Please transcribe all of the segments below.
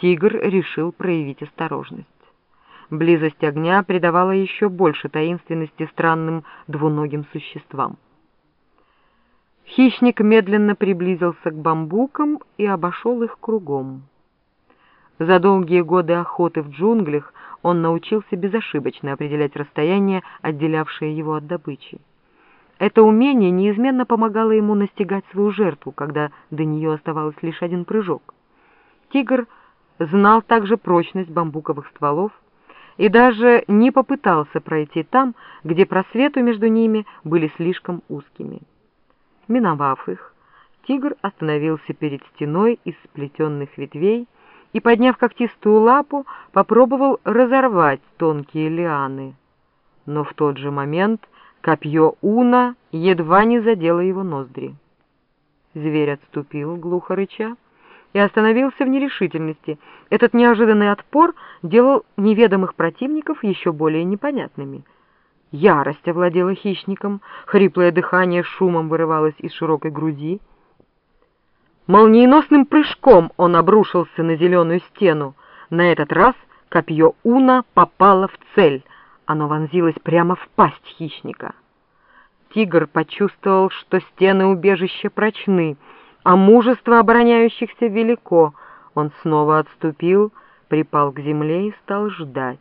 тигр решил проявить осторожность. Близость огня придавала еще больше таинственности странным двуногим существам. Хищник медленно приблизился к бамбукам и обошел их кругом. За долгие годы охоты в джунглях он научился безошибочно определять расстояние, отделявшее его от добычи. Это умение неизменно помогало ему настигать свою жертву, когда до нее оставалось лишь один прыжок. Тигр знал также прочность бамбуковых стволов и даже не попытался пройти там, где просветы между ними были слишком узкими. Миновав их, тигр остановился перед стеной из сплетенных ветвей и, подняв когтистую лапу, попробовал разорвать тонкие лианы. Но в тот же момент копье Уна едва не задело его ноздри. Зверь отступил, глухо рыча, и остановился в нерешительности. Этот неожиданный отпор делал неведомых противников еще более непонятными. Ярость овладела хищником, хриплое дыхание шумом вырывалось из широкой груди. Молниеносным прыжком он обрушился на зеленую стену. На этот раз копье Уна попало в цель. Оно вонзилось прямо в пасть хищника. Тигр почувствовал, что стены убежища прочны, а мужество обороняющихся велико. Он снова отступил, припал к земле и стал ждать.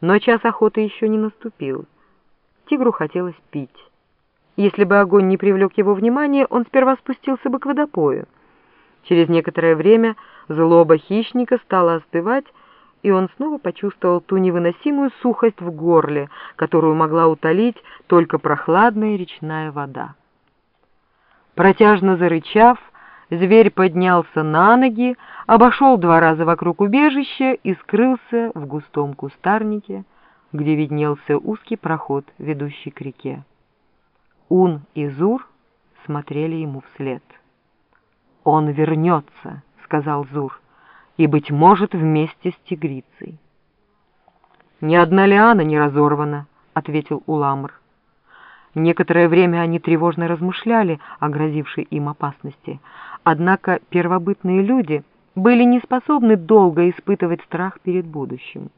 Но час охоты еще не наступил. Тигру хотелось пить. Если бы огонь не привлек его внимания, он сперва спустился бы к водопою. Через некоторое время злоба хищника стала остывать, и он снова почувствовал ту невыносимую сухость в горле, которую могла утолить только прохладная речная вода. Протяжно зарычав, зверь поднялся на ноги, обошел два раза вокруг убежища и скрылся в густом кустарнике, где виднелся узкий проход, ведущий к реке. Ун и Зур смотрели ему вслед. «Он вернется», — сказал Зур, — «и, быть может, вместе с тигрицей». «Ни одна лиана не разорвана», — ответил Уламр. Некоторое время они тревожно размышляли о грозившей им опасности, однако первобытные люди были не способны долго испытывать страх перед будущим.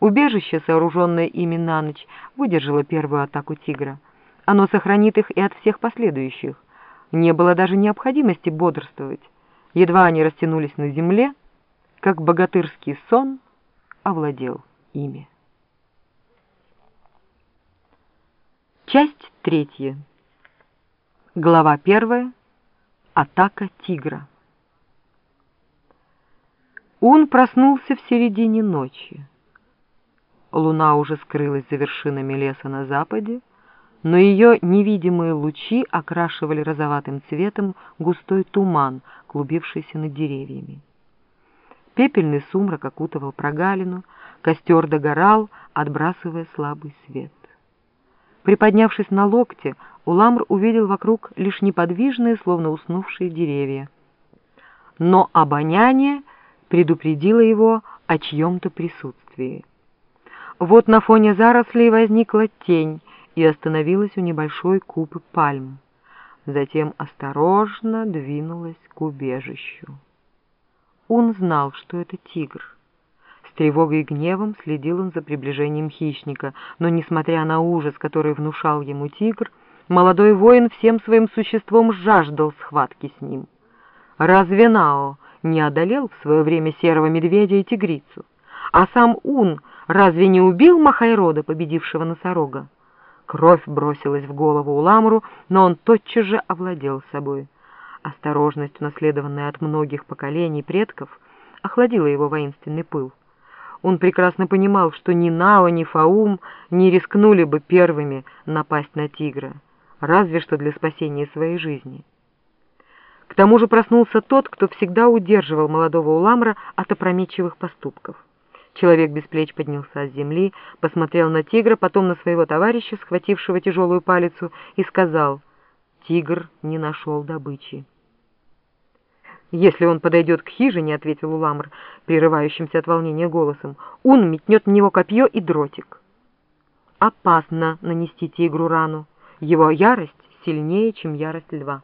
Убежище, сооруженное ими на ночь, выдержало первую атаку тигра. Оно сохранит их и от всех последующих. Не было даже необходимости бодрствовать. Едва они растянулись на земле, как богатырский сон овладел ими. Часть третья. Глава первая. Атака тигра. Он проснулся в середине ночи. Луна уже скрылась за вершинами леса на западе, но ее невидимые лучи окрашивали розоватым цветом густой туман, клубившийся над деревьями. Пепельный сумрак окутывал прогалину, костер догорал, отбрасывая слабый свет. Приподнявшись на локте, Уламр увидел вокруг лишь неподвижные, словно уснувшие деревья. Но обоняние предупредило его о чьем-то присутствии. Вот на фоне зарослей возникла тень и остановилась у небольшой купы пальм. Затем осторожно двинулась к убежищу. Он знал, что это тигр тревогой и гневом следил он за приближением хищника, но, несмотря на ужас, который внушал ему тигр, молодой воин всем своим существом жаждал схватки с ним. Разве Нао не одолел в свое время серого медведя и тигрицу? А сам Ун разве не убил Махайрода, победившего носорога? Кровь бросилась в голову Уламру, но он тотчас же овладел собой. Осторожность, унаследованная от многих поколений предков, охладила его воинственный пыл. Он прекрасно понимал, что ни Нао, ни Фаум не рискнули бы первыми напасть на тигра, разве что для спасения своей жизни. К тому же проснулся тот, кто всегда удерживал молодого Уламра от опрометчивых поступков. Человек без плеч поднялся с земли, посмотрел на тигра, потом на своего товарища, схватившего тяжелую палицу, и сказал, «Тигр не нашел добычи». «Если он подойдет к хижине», — ответил Уламр, прерывающимся от волнения голосом, «он метнет в него копье и дротик». Опасно нанести тигру рану. Его ярость сильнее, чем ярость льва.